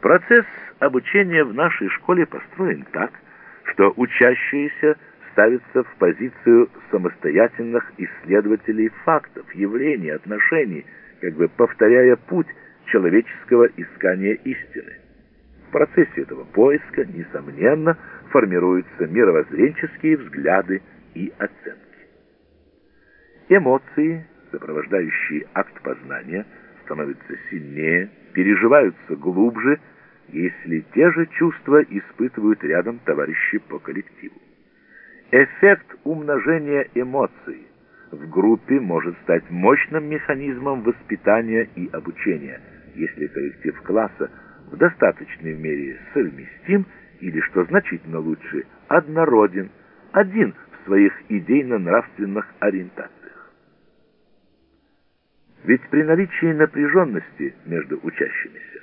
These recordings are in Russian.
Процесс обучения в нашей школе построен так, что учащиеся ставятся в позицию самостоятельных исследователей фактов, явлений, отношений, как бы повторяя путь человеческого искания истины. В процессе этого поиска, несомненно, формируются мировоззренческие взгляды и оценки. Эмоции, сопровождающие акт познания, становятся сильнее, переживаются глубже, если те же чувства испытывают рядом товарищи по коллективу. Эффект умножения эмоций в группе может стать мощным механизмом воспитания и обучения, если коллектив класса в достаточной мере совместим или, что значительно лучше, однороден, один в своих идейно-нравственных ориентациях. Ведь при наличии напряженности между учащимися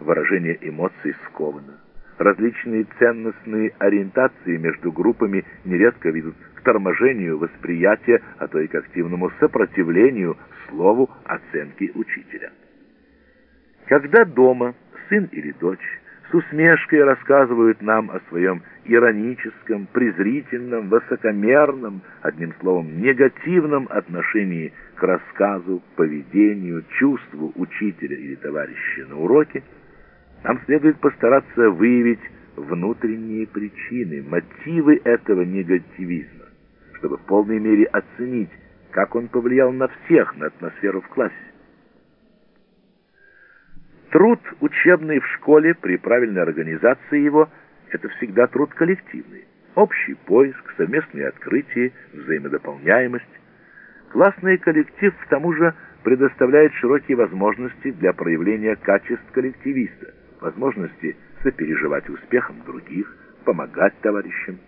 выражение эмоций сковано. Различные ценностные ориентации между группами нередко ведут к торможению восприятия, а то и к активному сопротивлению слову оценки учителя. Когда дома сын или дочь с усмешкой рассказывают нам о своем ироническом, презрительном, высокомерном, одним словом, негативном отношении к рассказу, поведению, чувству учителя или товарища на уроке, нам следует постараться выявить внутренние причины, мотивы этого негативизма, чтобы в полной мере оценить, как он повлиял на всех, на атмосферу в классе. Труд учебный в школе при правильной организации его – это всегда труд коллективный. Общий поиск, совместные открытия, взаимодополняемость. Классный коллектив, к тому же, предоставляет широкие возможности для проявления качеств коллективиста, возможности сопереживать успехам других, помогать товарищам.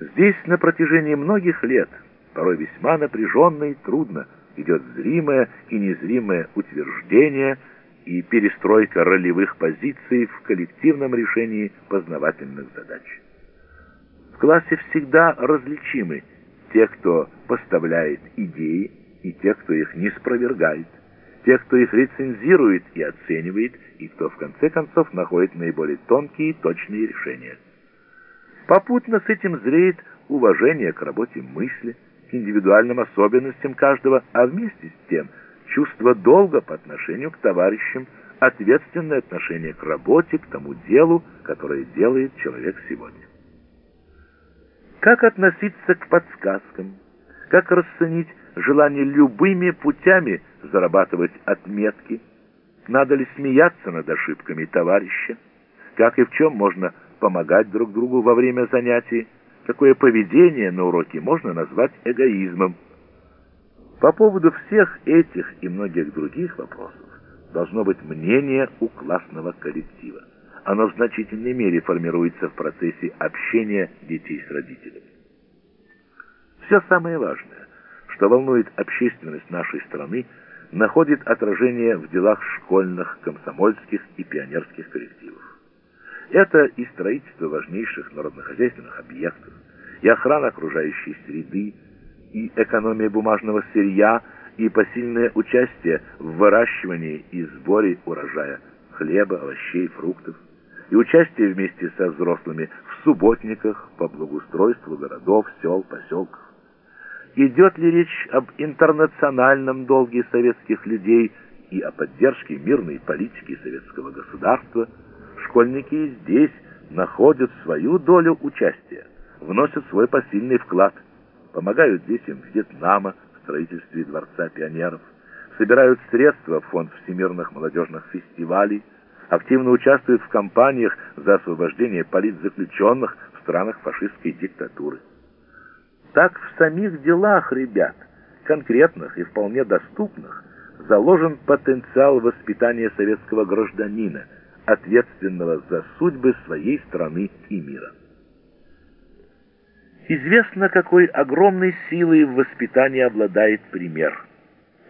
Здесь на протяжении многих лет, порой весьма напряженно и трудно, идет зримое и незримое утверждение – и перестройка ролевых позиций в коллективном решении познавательных задач. В классе всегда различимы те, кто поставляет идеи, и те, кто их не спровергает, те, кто их рецензирует и оценивает, и кто в конце концов находит наиболее тонкие и точные решения. Попутно с этим зреет уважение к работе мысли, к индивидуальным особенностям каждого, а вместе с тем – чувство долга по отношению к товарищам, ответственное отношение к работе, к тому делу, которое делает человек сегодня. Как относиться к подсказкам? Как расценить желание любыми путями зарабатывать отметки? Надо ли смеяться над ошибками товарища? Как и в чем можно помогать друг другу во время занятий? Какое поведение на уроке можно назвать эгоизмом? По поводу всех этих и многих других вопросов должно быть мнение у классного коллектива. Оно в значительной мере формируется в процессе общения детей с родителями. Все самое важное, что волнует общественность нашей страны, находит отражение в делах школьных, комсомольских и пионерских коллективов. Это и строительство важнейших народно-хозяйственных объектов, и охрана окружающей среды, и экономия бумажного сырья, и посильное участие в выращивании и сборе урожая хлеба, овощей, фруктов, и участие вместе со взрослыми в субботниках по благоустройству городов, сел, поселков. Идет ли речь об интернациональном долге советских людей и о поддержке мирной политики советского государства, школьники здесь находят свою долю участия, вносят свой посильный вклад – помогают детям Вьетнама строительстве Дворца пионеров, собирают средства в фонд всемирных молодежных фестивалей, активно участвуют в кампаниях за освобождение политзаключенных в странах фашистской диктатуры. Так в самих делах ребят, конкретных и вполне доступных, заложен потенциал воспитания советского гражданина, ответственного за судьбы своей страны и мира. Известно, какой огромной силой в воспитании обладает пример.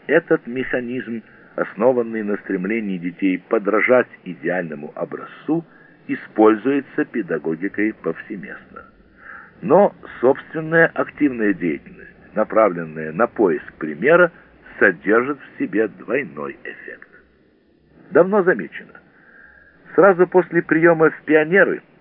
Этот механизм, основанный на стремлении детей подражать идеальному образцу, используется педагогикой повсеместно. Но собственная активная деятельность, направленная на поиск примера, содержит в себе двойной эффект. Давно замечено, Сразу после приема в пионеры